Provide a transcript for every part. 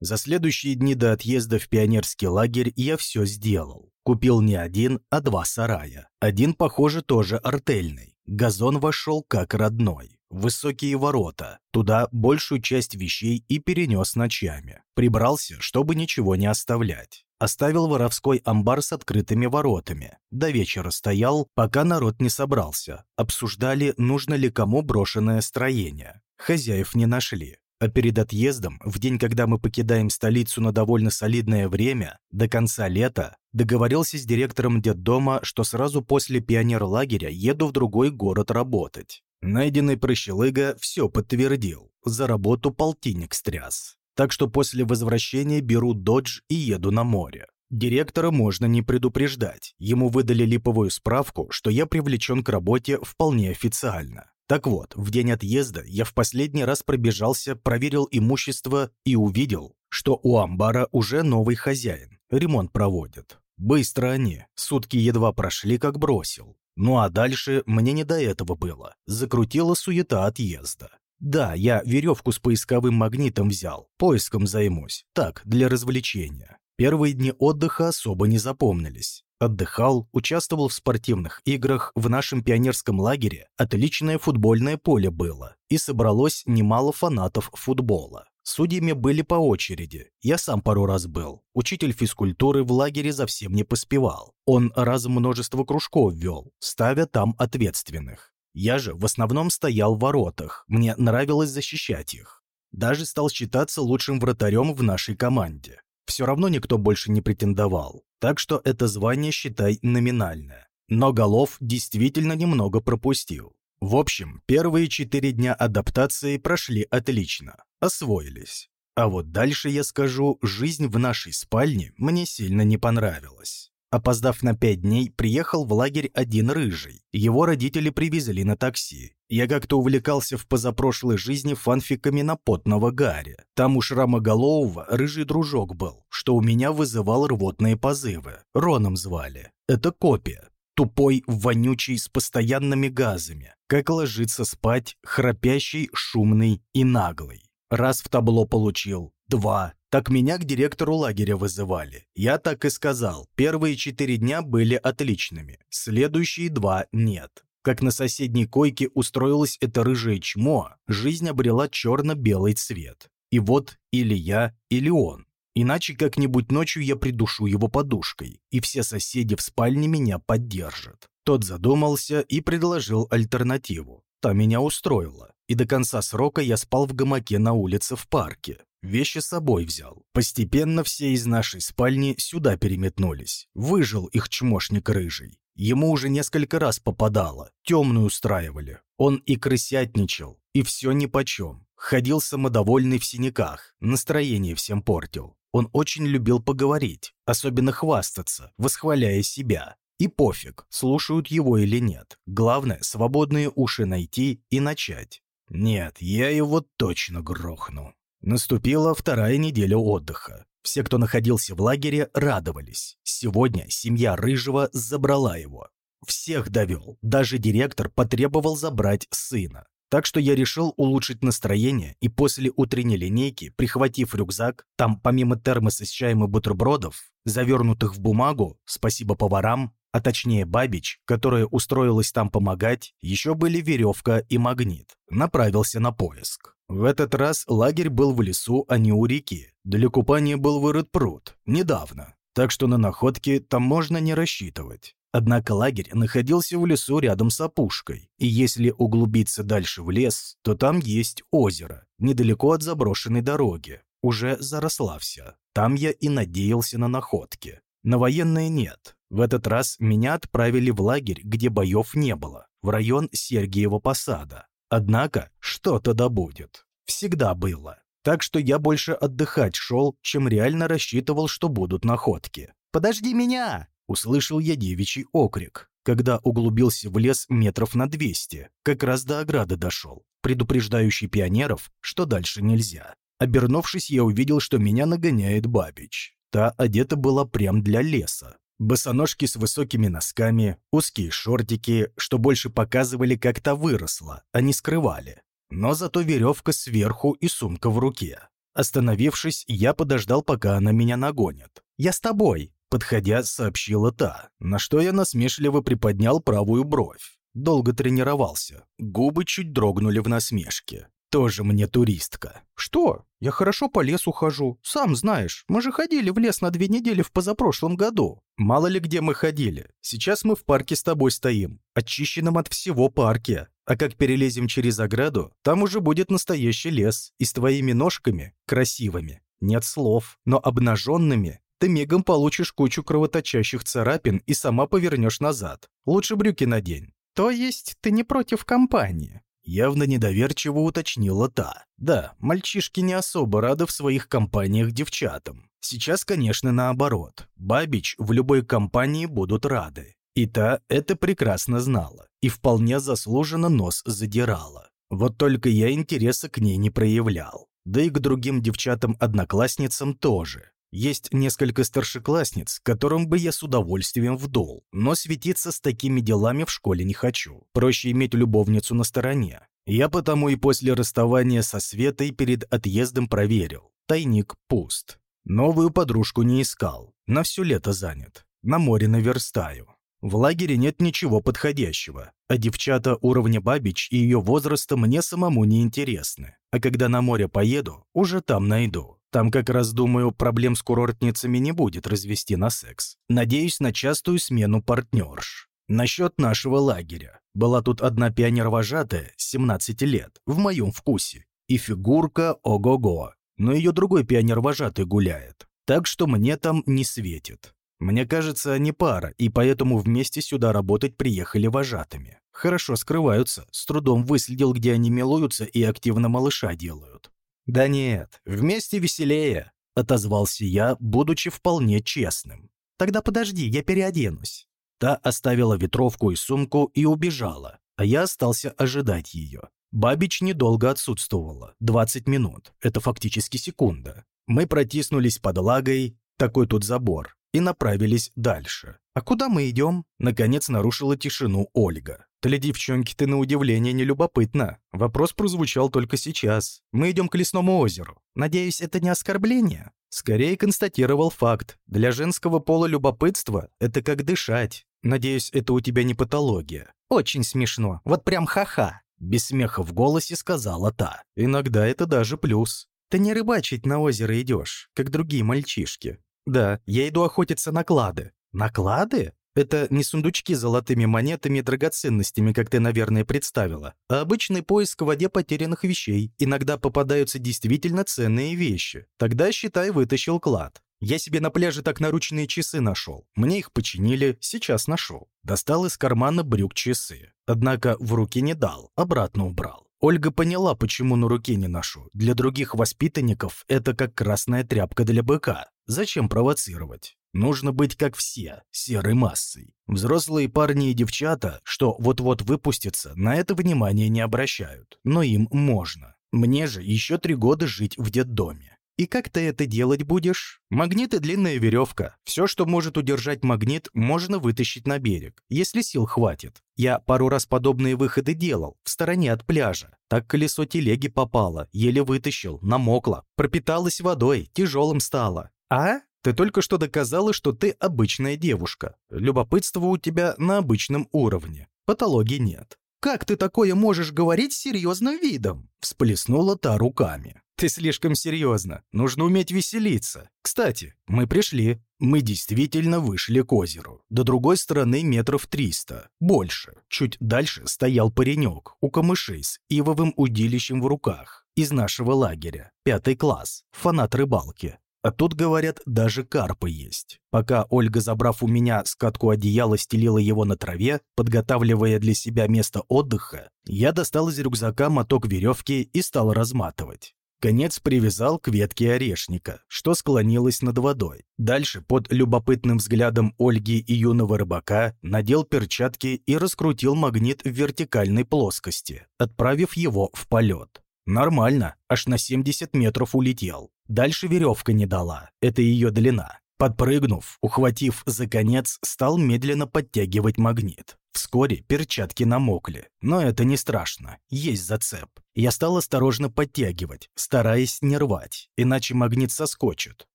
За следующие дни до отъезда в пионерский лагерь я все сделал. Купил не один, а два сарая. Один, похоже, тоже артельный. Газон вошел как родной. Высокие ворота. Туда большую часть вещей и перенес ночами. Прибрался, чтобы ничего не оставлять. Оставил воровской амбар с открытыми воротами. До вечера стоял, пока народ не собрался. Обсуждали, нужно ли кому брошенное строение. Хозяев не нашли. А перед отъездом, в день, когда мы покидаем столицу на довольно солидное время, до конца лета, договорился с директором детдома, что сразу после пионерлагеря еду в другой город работать. Найденный прощелыга все подтвердил. За работу полтинник стряс. Так что после возвращения беру додж и еду на море. Директора можно не предупреждать. Ему выдали липовую справку, что я привлечен к работе вполне официально. Так вот, в день отъезда я в последний раз пробежался, проверил имущество и увидел, что у амбара уже новый хозяин, ремонт проводят. Быстро они, сутки едва прошли, как бросил. Ну а дальше мне не до этого было, закрутила суета отъезда. Да, я веревку с поисковым магнитом взял, поиском займусь, так, для развлечения. Первые дни отдыха особо не запомнились. Отдыхал, участвовал в спортивных играх, в нашем пионерском лагере отличное футбольное поле было, и собралось немало фанатов футбола. Судьями были по очереди, я сам пару раз был. Учитель физкультуры в лагере совсем не поспевал. Он раз множество кружков вел, ставя там ответственных. Я же в основном стоял в воротах, мне нравилось защищать их. Даже стал считаться лучшим вратарем в нашей команде. Все равно никто больше не претендовал, так что это звание, считай, номинальное. Но голов действительно немного пропустил. В общем, первые четыре дня адаптации прошли отлично, освоились. А вот дальше я скажу, жизнь в нашей спальне мне сильно не понравилась. Опоздав на пять дней, приехал в лагерь один рыжий. Его родители привезли на такси. Я как-то увлекался в позапрошлой жизни фанфиками на потного Гарри. Там у Шрамоголового рыжий дружок был, что у меня вызывал рвотные позывы. Роном звали. Это копия. Тупой, вонючий, с постоянными газами. Как ложится спать, храпящий, шумный и наглый. Раз в табло получил, два, так меня к директору лагеря вызывали. Я так и сказал. Первые четыре дня были отличными. Следующие два нет. Как на соседней койке устроилось это рыжее чмо, жизнь обрела черно-белый цвет. И вот или я, или он. Иначе как-нибудь ночью я придушу его подушкой, и все соседи в спальне меня поддержат. Тот задумался и предложил альтернативу. Та меня устроила, и до конца срока я спал в гамаке на улице в парке. Вещи с собой взял. Постепенно все из нашей спальни сюда переметнулись. Выжил их чмошник рыжий. Ему уже несколько раз попадало. Темную устраивали. Он и крысятничал, и все нипочем. Ходил самодовольный в синяках, настроение всем портил. Он очень любил поговорить, особенно хвастаться, восхваляя себя. И пофиг, слушают его или нет. Главное, свободные уши найти и начать. Нет, я его точно грохну. Наступила вторая неделя отдыха. Все, кто находился в лагере, радовались. Сегодня семья Рыжего забрала его. Всех довел, даже директор потребовал забрать сына. Так что я решил улучшить настроение и после утренней линейки, прихватив рюкзак, там помимо термоса с чаем и бутербродов, завернутых в бумагу, спасибо поварам, а точнее Бабич, которая устроилась там помогать, еще были веревка и магнит. Направился на поиск. В этот раз лагерь был в лесу, а не у реки. Для купания был вырыт пруд. Недавно. Так что на находки там можно не рассчитывать. Однако лагерь находился в лесу рядом с опушкой, и если углубиться дальше в лес, то там есть озеро, недалеко от заброшенной дороги. Уже заросла вся. Там я и надеялся на находки. На военные нет. В этот раз меня отправили в лагерь, где боев не было, в район Сергиева Посада. Однако что-то да будет. Всегда было. Так что я больше отдыхать шел, чем реально рассчитывал, что будут находки. «Подожди меня!» — услышал я девичий окрик, когда углубился в лес метров на 200, как раз до ограды дошел, предупреждающий пионеров, что дальше нельзя. Обернувшись, я увидел, что меня нагоняет Бабич. Та одета была прям для леса. Босоножки с высокими носками, узкие шортики, что больше показывали, как та выросла, а не скрывали. Но зато веревка сверху и сумка в руке. Остановившись, я подождал, пока она меня нагонит. «Я с тобой», — подходя, сообщила та, на что я насмешливо приподнял правую бровь. Долго тренировался. Губы чуть дрогнули в насмешке. Тоже мне туристка. Что? Я хорошо по лесу хожу. Сам знаешь, мы же ходили в лес на две недели в позапрошлом году. Мало ли где мы ходили. Сейчас мы в парке с тобой стоим. Очищенном от всего парке. А как перелезем через ограду, там уже будет настоящий лес. И с твоими ножками, красивыми, нет слов, но обнаженными, ты мигом получишь кучу кровоточащих царапин и сама повернешь назад. Лучше брюки надень. То есть ты не против компании? Явно недоверчиво уточнила та. Да, мальчишки не особо рады в своих компаниях девчатам. Сейчас, конечно, наоборот. Бабич в любой компании будут рады. И та это прекрасно знала. И вполне заслуженно нос задирала. Вот только я интереса к ней не проявлял. Да и к другим девчатам-одноклассницам тоже. Есть несколько старшеклассниц, которым бы я с удовольствием вдул, но светиться с такими делами в школе не хочу. Проще иметь любовницу на стороне. Я потому и после расставания со Светой перед отъездом проверил. Тайник пуст. Новую подружку не искал. На все лето занят. На море наверстаю. В лагере нет ничего подходящего, а девчата уровня Бабич и ее возраста мне самому не интересны. А когда на море поеду, уже там найду. Там как раз, думаю, проблем с курортницами не будет развести на секс. Надеюсь на частую смену партнерш. Насчет нашего лагеря. Была тут одна пионер-вожатая, 17 лет, в моем вкусе. И фигурка ого-го. Но ее другой пионер-вожатый гуляет. Так что мне там не светит. Мне кажется, они пара, и поэтому вместе сюда работать приехали вожатыми. Хорошо скрываются, с трудом выследил, где они милуются и активно малыша делают. «Да нет, вместе веселее», — отозвался я, будучи вполне честным. «Тогда подожди, я переоденусь». Та оставила ветровку и сумку и убежала, а я остался ожидать ее. Бабич недолго отсутствовала, 20 минут, это фактически секунда. Мы протиснулись под лагой, такой тут забор, и направились дальше. «А куда мы идем?» Наконец нарушила тишину Ольга. «Для девчонки ты на удивление не любопытна. Вопрос прозвучал только сейчас. Мы идем к лесному озеру. Надеюсь, это не оскорбление?» Скорее констатировал факт. Для женского пола любопытство – это как дышать. Надеюсь, это у тебя не патология. Очень смешно. Вот прям ха-ха. Без смеха в голосе сказала та. Иногда это даже плюс. Ты не рыбачить на озеро идешь, как другие мальчишки. Да, я иду охотиться на клады. Наклады? Это не сундучки с золотыми монетами и драгоценностями, как ты, наверное, представила, а обычный поиск в воде потерянных вещей. Иногда попадаются действительно ценные вещи. Тогда, считай, вытащил клад. Я себе на пляже так наручные часы нашел. Мне их починили, сейчас нашел. Достал из кармана брюк часы. Однако в руки не дал, обратно убрал. Ольга поняла, почему на руке не ношу. Для других воспитанников это как красная тряпка для быка. Зачем провоцировать? Нужно быть как все, серой массой. Взрослые парни и девчата, что вот-вот выпустятся, на это внимание не обращают. Но им можно. Мне же еще три года жить в детдоме. И как ты это делать будешь? Магнит и длинная веревка. Все, что может удержать магнит, можно вытащить на берег, если сил хватит. Я пару раз подобные выходы делал, в стороне от пляжа. Так колесо телеги попало, еле вытащил, намокло, пропиталось водой, тяжелым стало. А? Ты только что доказала, что ты обычная девушка. Любопытство у тебя на обычном уровне. Патологии нет. «Как ты такое можешь говорить с серьезным видом?» Всплеснула та руками. «Ты слишком серьезно. Нужно уметь веселиться. Кстати, мы пришли. Мы действительно вышли к озеру. До другой стороны метров триста. Больше. Чуть дальше стоял паренек у камышей с ивовым удилищем в руках. Из нашего лагеря. Пятый класс. Фанат рыбалки. А тут, говорят, даже карпы есть. Пока Ольга, забрав у меня скатку одеяла, стелила его на траве, подготавливая для себя место отдыха, я достал из рюкзака моток веревки и стал разматывать. Конец привязал к ветке орешника, что склонилось над водой. Дальше, под любопытным взглядом Ольги и юного рыбака, надел перчатки и раскрутил магнит в вертикальной плоскости, отправив его в полет. Нормально, аж на 70 метров улетел. Дальше веревка не дала, это ее длина. Подпрыгнув, ухватив за конец, стал медленно подтягивать магнит. Вскоре перчатки намокли, но это не страшно, есть зацеп. Я стал осторожно подтягивать, стараясь не рвать, иначе магнит соскочит.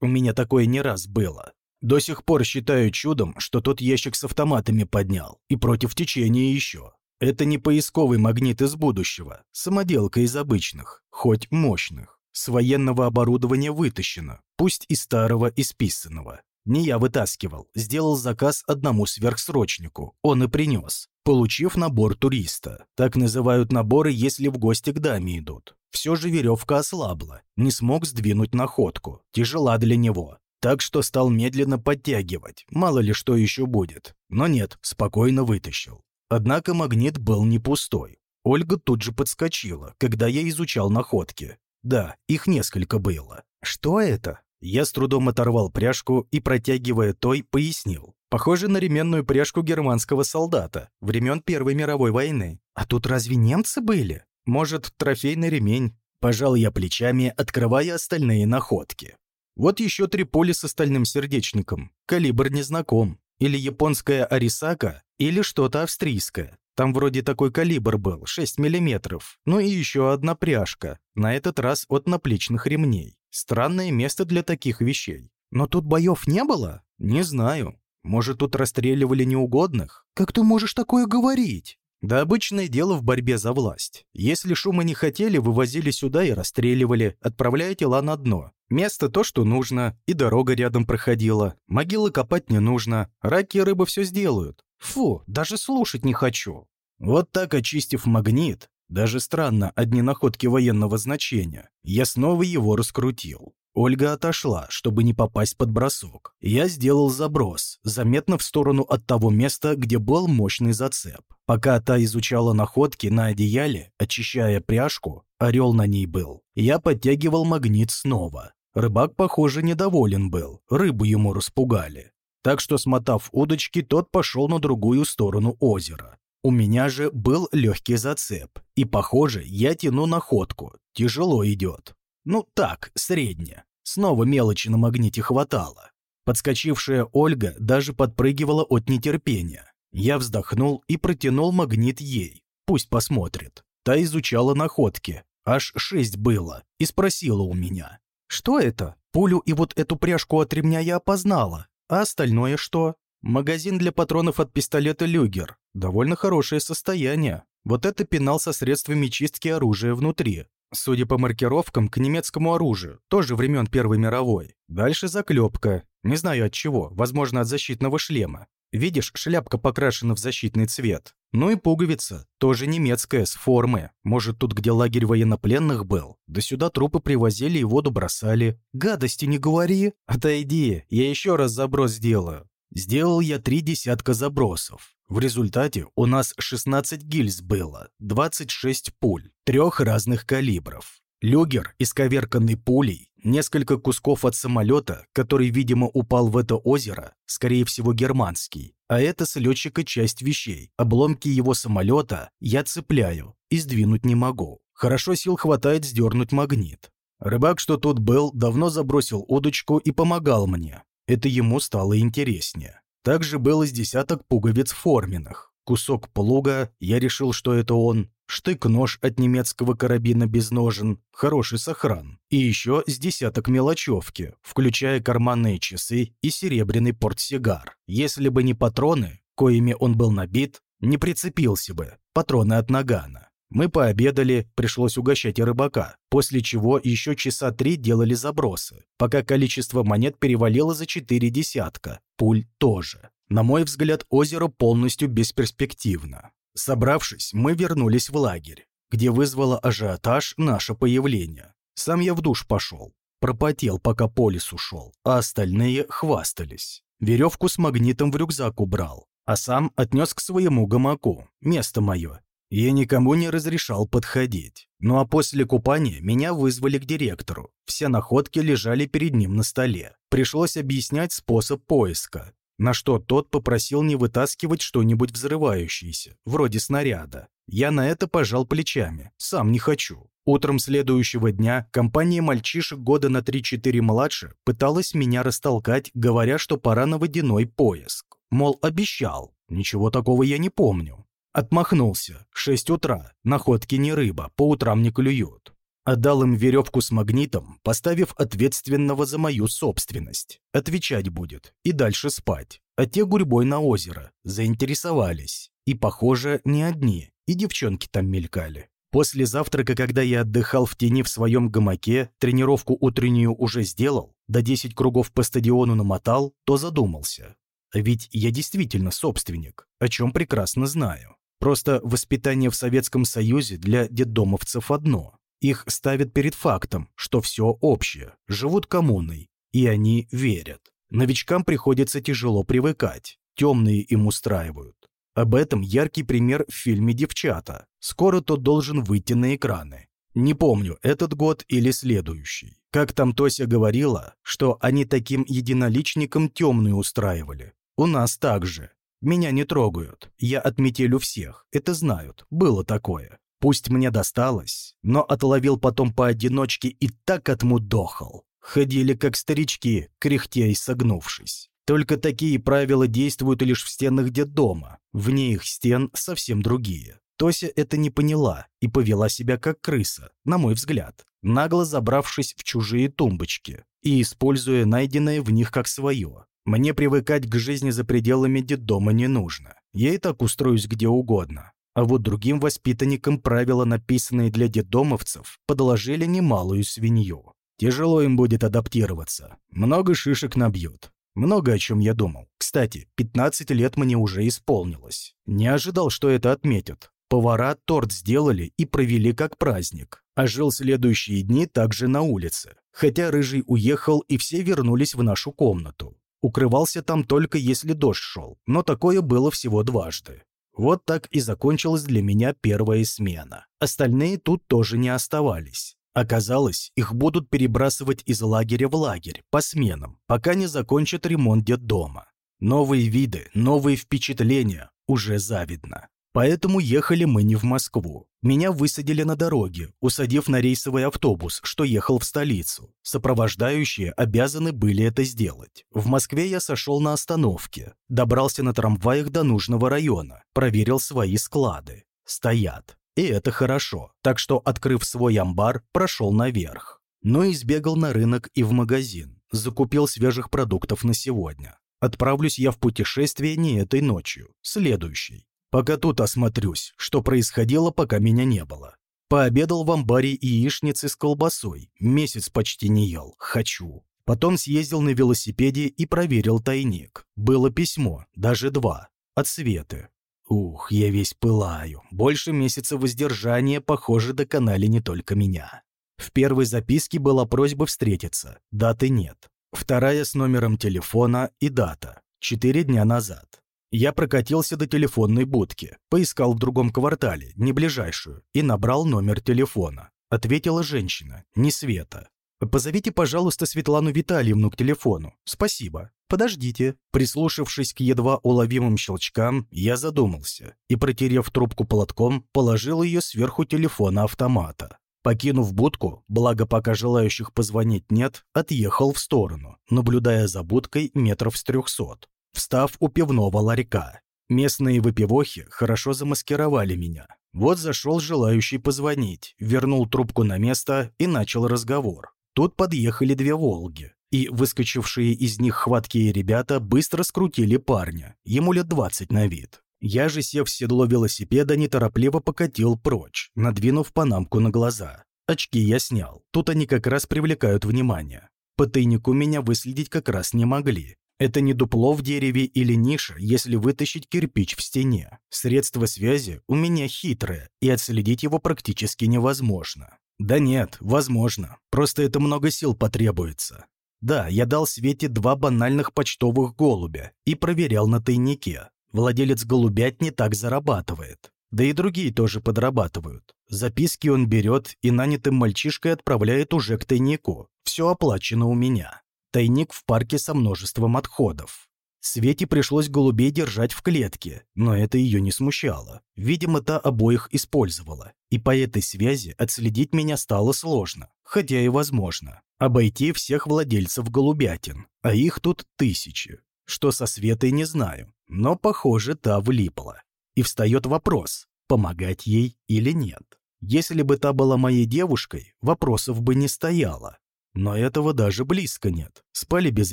У меня такое не раз было. До сих пор считаю чудом, что тот ящик с автоматами поднял, и против течения еще. Это не поисковый магнит из будущего, самоделка из обычных, хоть мощных. С военного оборудования вытащено, пусть и старого, и списанного. Не я вытаскивал, сделал заказ одному сверхсрочнику, он и принес, получив набор туриста. Так называют наборы, если в гости к даме идут. Все же веревка ослабла, не смог сдвинуть находку, тяжела для него. Так что стал медленно подтягивать, мало ли что еще будет. Но нет, спокойно вытащил. Однако магнит был не пустой. Ольга тут же подскочила, когда я изучал находки. Да, их несколько было. Что это? Я с трудом оторвал пряжку и, протягивая той, пояснил. Похоже на ременную пряжку германского солдата времен Первой мировой войны. А тут разве немцы были? Может, трофейный ремень? Пожал я плечами, открывая остальные находки. Вот еще три пули с остальным сердечником. Калибр не знаком. Или японская Арисака, или что-то австрийское. Там вроде такой калибр был, 6 мм. Ну и еще одна пряжка, на этот раз от наплечных ремней. Странное место для таких вещей. Но тут боев не было? Не знаю. Может, тут расстреливали неугодных? Как ты можешь такое говорить? Да обычное дело в борьбе за власть. Если шума не хотели, вывозили сюда и расстреливали, отправляя тела на дно. Место то, что нужно, и дорога рядом проходила. Могилы копать не нужно, раки и рыба все сделают. Фу, даже слушать не хочу. Вот так, очистив магнит, даже странно, одни находки военного значения, я снова его раскрутил. Ольга отошла, чтобы не попасть под бросок. Я сделал заброс, заметно в сторону от того места, где был мощный зацеп. Пока та изучала находки на одеяле, очищая пряжку, орел на ней был, я подтягивал магнит снова. Рыбак, похоже, недоволен был, рыбу ему распугали. Так что, смотав удочки, тот пошел на другую сторону озера. У меня же был легкий зацеп, и, похоже, я тяну находку, тяжело идет. Ну так, средне. Снова мелочи на магните хватало. Подскочившая Ольга даже подпрыгивала от нетерпения. Я вздохнул и протянул магнит ей. Пусть посмотрит. Та изучала находки. Аж шесть было. И спросила у меня. «Что это? Пулю и вот эту пряжку от ремня я опознала. А остальное что?» Магазин для патронов от пистолета «Люгер». Довольно хорошее состояние. Вот это пенал со средствами чистки оружия внутри. Судя по маркировкам, к немецкому оружию, тоже времен Первой мировой. Дальше заклепка. Не знаю от чего, возможно, от защитного шлема. Видишь, шляпка покрашена в защитный цвет. Ну и пуговица, тоже немецкая, с формы. Может, тут, где лагерь военнопленных был? Да сюда трупы привозили и воду бросали. Гадости не говори. Отойди, я еще раз заброс сделаю. Сделал я три десятка забросов. В результате у нас 16 гильз было, 26 пуль, трех разных калибров. Люгер, исковерканный пулей, несколько кусков от самолета, который, видимо, упал в это озеро, скорее всего, германский. А это с летчика часть вещей. Обломки его самолета я цепляю и сдвинуть не могу. Хорошо сил хватает сдернуть магнит. Рыбак, что тут был, давно забросил удочку и помогал мне. Это ему стало интереснее. Также было с десяток пуговиц форменных. Кусок плуга, я решил, что это он. Штык-нож от немецкого карабина без ножен, хороший сохран. И еще с десяток мелочевки, включая карманные часы и серебряный портсигар. Если бы не патроны, коими он был набит, не прицепился бы. Патроны от нагана. Мы пообедали, пришлось угощать и рыбака, после чего еще часа три делали забросы, пока количество монет перевалило за четыре десятка, пуль тоже. На мой взгляд, озеро полностью бесперспективно. Собравшись, мы вернулись в лагерь, где вызвало ажиотаж наше появление. Сам я в душ пошел, пропотел, пока по лесу шел, а остальные хвастались. Веревку с магнитом в рюкзак убрал, а сам отнес к своему гамаку, место мое, я никому не разрешал подходить. Ну а после купания меня вызвали к директору. Все находки лежали перед ним на столе. Пришлось объяснять способ поиска. На что тот попросил не вытаскивать что-нибудь взрывающееся, вроде снаряда. Я на это пожал плечами. Сам не хочу. Утром следующего дня компания мальчишек года на 3-4 младше пыталась меня растолкать, говоря, что пора на водяной поиск. Мол, обещал. Ничего такого я не помню. Отмахнулся. 6 утра. Находки не рыба, по утрам не клюют. Отдал им веревку с магнитом, поставив ответственного за мою собственность. Отвечать будет. И дальше спать. А те гурьбой на озеро. Заинтересовались. И, похоже, не одни. И девчонки там мелькали. После завтрака, когда я отдыхал в тени в своем гамаке, тренировку утреннюю уже сделал, до 10 кругов по стадиону намотал, то задумался. А ведь я действительно собственник, о чем прекрасно знаю. Просто воспитание в Советском Союзе для детдомовцев одно. Их ставят перед фактом, что все общее, живут коммуной, и они верят. Новичкам приходится тяжело привыкать, темные им устраивают. Об этом яркий пример в фильме «Девчата». Скоро тот должен выйти на экраны. Не помню, этот год или следующий. Как там Тося говорила, что они таким единоличникам темную устраивали. У нас так же. Меня не трогают. Я отметелю всех. Это знают. Было такое. Пусть мне досталось, но отловил потом поодиночке и так отмудохал. Ходили как старички, кряхтя и согнувшись. Только такие правила действуют лишь в стенах детдома. Вне их стен совсем другие. Тося это не поняла и повела себя как крыса, на мой взгляд, нагло забравшись в чужие тумбочки и используя найденное в них как свое. Мне привыкать к жизни за пределами детдома не нужно. Я и так устроюсь где угодно. А вот другим воспитанникам правила, написанные для детдомовцев, подложили немалую свинью. Тяжело им будет адаптироваться. Много шишек набьют. Много о чем я думал. Кстати, 15 лет мне уже исполнилось. Не ожидал, что это отметят. Повара торт сделали и провели как праздник. А жил следующие дни также на улице. Хотя Рыжий уехал, и все вернулись в нашу комнату. Укрывался там только если дождь шел, но такое было всего дважды. Вот так и закончилась для меня первая смена. Остальные тут тоже не оставались. Оказалось, их будут перебрасывать из лагеря в лагерь, по сменам, пока не закончат ремонт детдома. Новые виды, новые впечатления, уже завидно. Поэтому ехали мы не в Москву. Меня высадили на дороге, усадив на рейсовый автобус, что ехал в столицу. Сопровождающие обязаны были это сделать. В Москве я сошел на остановке, добрался на трамваях до нужного района, проверил свои склады. Стоят. И это хорошо. Так что, открыв свой амбар, прошел наверх. Но и сбегал на рынок и в магазин. Закупил свежих продуктов на сегодня. Отправлюсь я в путешествие не этой ночью, следующей. Пока тут осмотрюсь, что происходило, пока меня не было. Пообедал в амбаре яичницы с колбасой. Месяц почти не ел. Хочу. Потом съездил на велосипеде и проверил тайник. Было письмо, даже два. От Светы. Ух, я весь пылаю. Больше месяца воздержания, похоже, доконали не только меня. В первой записке была просьба встретиться. Даты нет. Вторая с номером телефона и дата. Четыре дня назад. Я прокатился до телефонной будки, поискал в другом квартале, не ближайшую, и набрал номер телефона. Ответила женщина, не Света. «Позовите, пожалуйста, Светлану Витальевну к телефону. Спасибо. Подождите». Прислушавшись к едва уловимым щелчкам, я задумался и, протерев трубку полотком, положил ее сверху телефона автомата. Покинув будку, благо пока желающих позвонить нет, отъехал в сторону, наблюдая за будкой метров с трехсот встав у пивного ларька. Местные выпивохи хорошо замаскировали меня. Вот зашел желающий позвонить, вернул трубку на место и начал разговор. Тут подъехали две «Волги», и выскочившие из них хваткие ребята быстро скрутили парня, ему лет двадцать на вид. Я же, сев в седло велосипеда, неторопливо покатил прочь, надвинув панамку на глаза. Очки я снял, тут они как раз привлекают внимание. По тайнику меня выследить как раз не могли, это не дупло в дереве или ниша, если вытащить кирпич в стене. Средство связи у меня хитрое, и отследить его практически невозможно. Да нет, возможно. Просто это много сил потребуется. Да, я дал Свете два банальных почтовых голубя и проверял на тайнике. Владелец голубятни так зарабатывает. Да и другие тоже подрабатывают. Записки он берет и нанятым мальчишкой отправляет уже к тайнику. Все оплачено у меня. Тайник в парке со множеством отходов. Свете пришлось голубей держать в клетке, но это ее не смущало. Видимо, та обоих использовала. И по этой связи отследить меня стало сложно, хотя и возможно. Обойти всех владельцев голубятин, а их тут тысячи. Что со Светой не знаю, но, похоже, та влипла. И встает вопрос, помогать ей или нет. Если бы та была моей девушкой, вопросов бы не стояло. Но этого даже близко нет. Спали без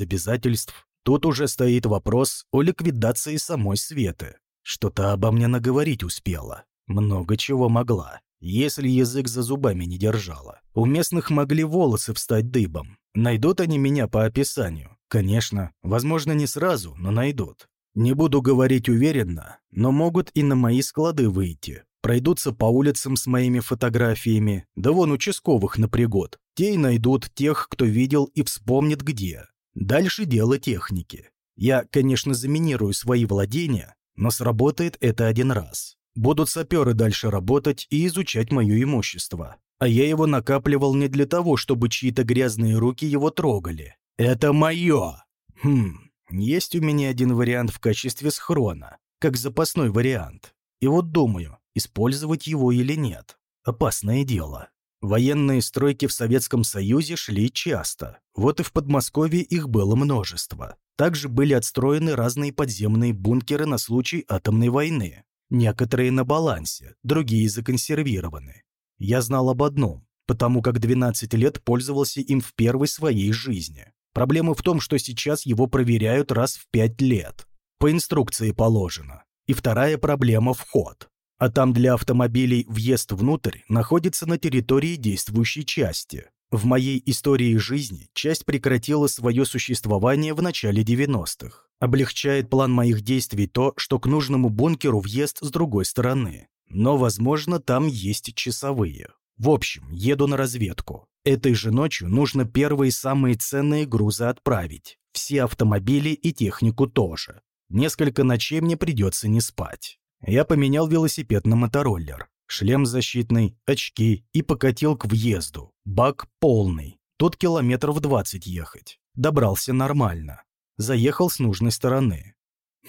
обязательств. Тут уже стоит вопрос о ликвидации самой Светы. Что-то обо мне наговорить успела. Много чего могла. Если язык за зубами не держала. У местных могли волосы встать дыбом. Найдут они меня по описанию. Конечно, возможно, не сразу, но найдут. Не буду говорить уверенно, но могут и на мои склады выйти. Пройдутся по улицам с моими фотографиями, да вон участковых напрягут. Те и найдут тех, кто видел и вспомнит где. Дальше дело техники. Я, конечно, заминирую свои владения, но сработает это один раз. Будут саперы дальше работать и изучать мое имущество. А я его накапливал не для того, чтобы чьи-то грязные руки его трогали. Это мое! Хм, есть у меня один вариант в качестве схрона, как запасной вариант. И вот думаю, использовать его или нет. Опасное дело. Военные стройки в Советском Союзе шли часто. Вот и в Подмосковье их было множество. Также были отстроены разные подземные бункеры на случай атомной войны. Некоторые на балансе, другие законсервированы. Я знал об одном, потому как 12 лет пользовался им в первой своей жизни. Проблема в том, что сейчас его проверяют раз в 5 лет. По инструкции положено. И вторая проблема – вход. А там для автомобилей въезд внутрь находится на территории действующей части. В моей истории жизни часть прекратила свое существование в начале 90-х. Облегчает план моих действий то, что к нужному бункеру въезд с другой стороны. Но, возможно, там есть часовые. В общем, еду на разведку. Этой же ночью нужно первые самые ценные грузы отправить. Все автомобили и технику тоже. Несколько ночей мне придется не спать. Я поменял велосипед на мотороллер. Шлем защитный, очки и покатил к въезду. Бак полный. Тут километров 20 ехать. Добрался нормально заехал с нужной стороны.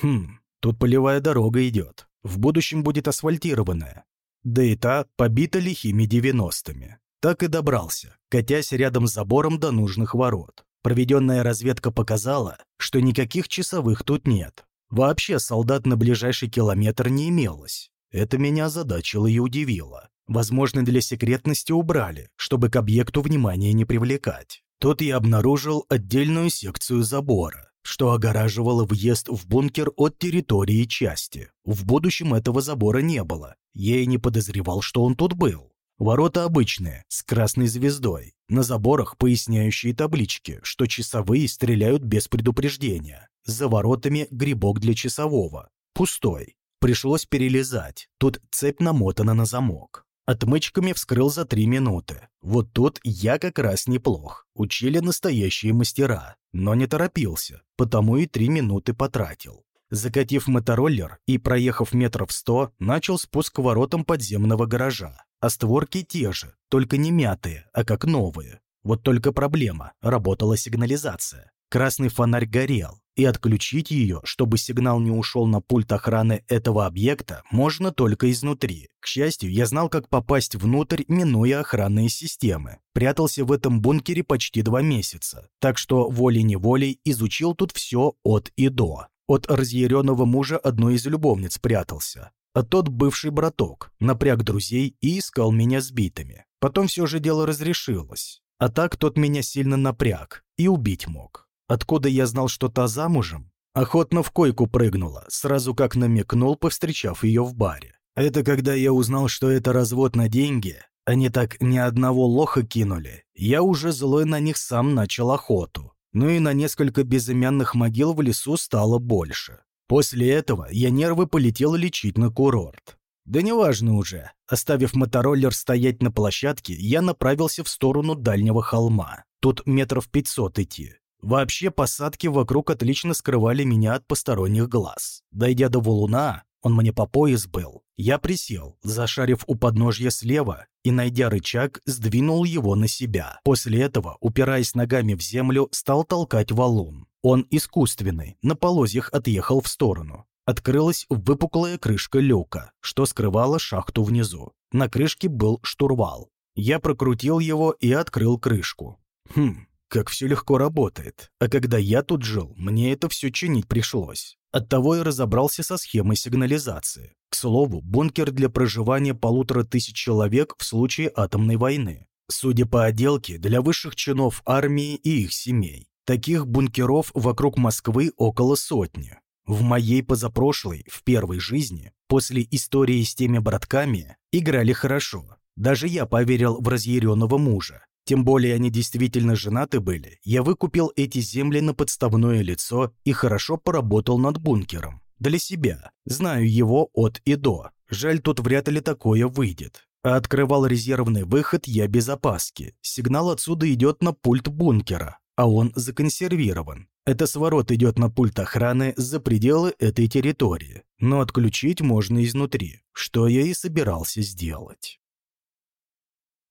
Хм, тут полевая дорога идет. В будущем будет асфальтированная. Да и та побита лихими девяностыми. Так и добрался, катясь рядом с забором до нужных ворот. Проведенная разведка показала, что никаких часовых тут нет. Вообще солдат на ближайший километр не имелось. Это меня озадачило и удивило. Возможно, для секретности убрали, чтобы к объекту внимания не привлекать. Тут я обнаружил отдельную секцию забора, что огораживало въезд в бункер от территории части. В будущем этого забора не было. Я и не подозревал, что он тут был. Ворота обычные, с красной звездой. На заборах поясняющие таблички, что часовые стреляют без предупреждения. За воротами грибок для часового. Пустой. Пришлось перелезать. Тут цепь намотана на замок. Отмычками вскрыл за три минуты. Вот тут я как раз неплох. Учили настоящие мастера. Но не торопился, потому и три минуты потратил. Закатив мотороллер и проехав метров сто, начал спуск к воротам подземного гаража. А створки те же, только не мятые, а как новые. Вот только проблема – работала сигнализация. Красный фонарь горел, и отключить ее, чтобы сигнал не ушел на пульт охраны этого объекта, можно только изнутри. К счастью, я знал, как попасть внутрь, минуя охранные системы. Прятался в этом бункере почти два месяца, так что волей-неволей изучил тут все от и до. От разъяренного мужа одной из любовниц прятался, а тот бывший браток напряг друзей и искал меня сбитыми. Потом все же дело разрешилось. А так тот меня сильно напряг и убить мог. Откуда я знал, что та замужем? Охотно в койку прыгнула, сразу как намекнул, повстречав ее в баре. Это когда я узнал, что это развод на деньги, они так ни одного лоха кинули, я уже злой на них сам начал охоту. Ну и на несколько безымянных могил в лесу стало больше. После этого я нервы полетел лечить на курорт. Да неважно уже. Оставив мотороллер стоять на площадке, я направился в сторону дальнего холма. Тут метров пятьсот идти. Вообще посадки вокруг отлично скрывали меня от посторонних глаз. Дойдя до валуна, он мне по пояс был, я присел, зашарив у подножья слева и, найдя рычаг, сдвинул его на себя. После этого, упираясь ногами в землю, стал толкать валун. Он искусственный, на полозьях отъехал в сторону. Открылась выпуклая крышка люка, что скрывала шахту внизу. На крышке был штурвал. Я прокрутил его и открыл крышку. Хм, как все легко работает. А когда я тут жил, мне это все чинить пришлось. Оттого и разобрался со схемой сигнализации. К слову, бункер для проживания полутора тысяч человек в случае атомной войны. Судя по отделке, для высших чинов армии и их семей. Таких бункеров вокруг Москвы около сотни. В моей позапрошлой, в первой жизни, после истории с теми братками, играли хорошо. Даже я поверил в разъяренного мужа. Тем более они действительно женаты были. Я выкупил эти земли на подставное лицо и хорошо поработал над бункером. Для себя. Знаю его от и до. Жаль, тут вряд ли такое выйдет. А открывал резервный выход я без опаски. Сигнал отсюда идет на пульт бункера, а он законсервирован. Это сворот идет на пульт охраны за пределы этой территории. Но отключить можно изнутри, что я и собирался сделать.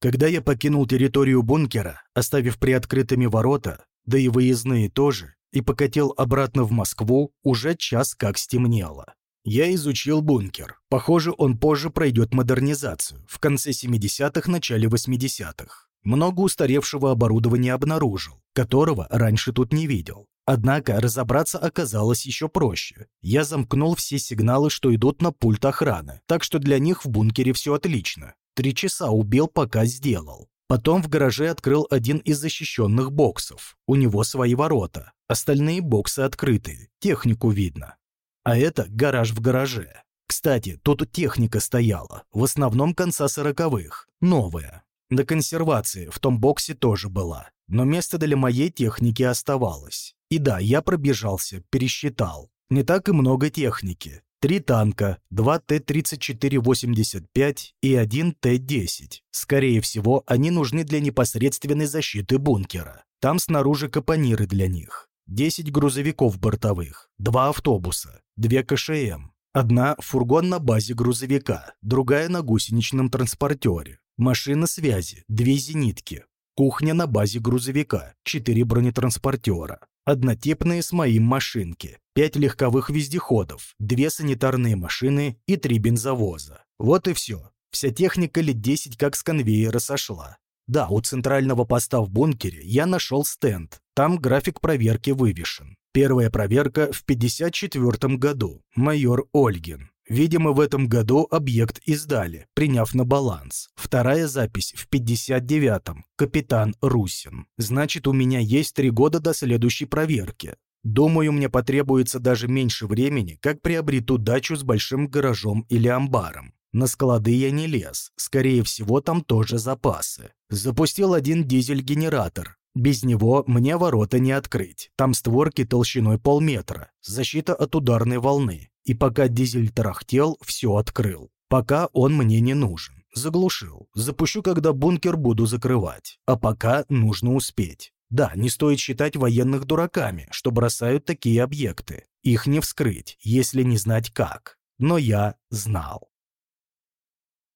Когда я покинул территорию бункера, оставив приоткрытыми ворота, да и выездные тоже, и покатил обратно в Москву, уже час как стемнело. Я изучил бункер. Похоже, он позже пройдет модернизацию, в конце 70-х, начале 80-х. Много устаревшего оборудования обнаружил, которого раньше тут не видел. Однако разобраться оказалось еще проще. Я замкнул все сигналы, что идут на пульт охраны, так что для них в бункере все отлично. Три часа убил, пока сделал. Потом в гараже открыл один из защищенных боксов. У него свои ворота. Остальные боксы открыты. Технику видно. А это гараж в гараже. Кстати, тут техника стояла. В основном конца сороковых. Новая. На консервации в том боксе тоже была. Но место для моей техники оставалось. И да, я пробежался, пересчитал. Не так и много техники. Три танка, два Т-34-85 и один Т-10. Скорее всего, они нужны для непосредственной защиты бункера. Там снаружи капониры для них. 10 грузовиков бортовых, два автобуса, две КШМ. Одна – фургон на базе грузовика, другая – на гусеничном транспортере. Машина связи, две зенитки. Кухня на базе грузовика, четыре бронетранспортера однотипные с моим машинки, пять легковых вездеходов, две санитарные машины и три бензовоза. Вот и все. Вся техника лет 10 как с конвейера сошла. Да, у центрального поста в бункере я нашел стенд. Там график проверки вывешен. Первая проверка в 54 году. Майор Ольгин. Видимо, в этом году объект издали, приняв на баланс. Вторая запись в 59-м. Капитан Русин. Значит, у меня есть три года до следующей проверки. Думаю, мне потребуется даже меньше времени, как приобрету дачу с большим гаражом или амбаром. На склады я не лез, скорее всего, там тоже запасы. Запустил один дизель-генератор. Без него мне ворота не открыть. Там створки толщиной полметра, защита от ударной волны. И пока дизель тарахтел, все открыл. Пока он мне не нужен. Заглушил. Запущу, когда бункер буду закрывать. А пока нужно успеть. Да, не стоит считать военных дураками, что бросают такие объекты. Их не вскрыть, если не знать как. Но я знал.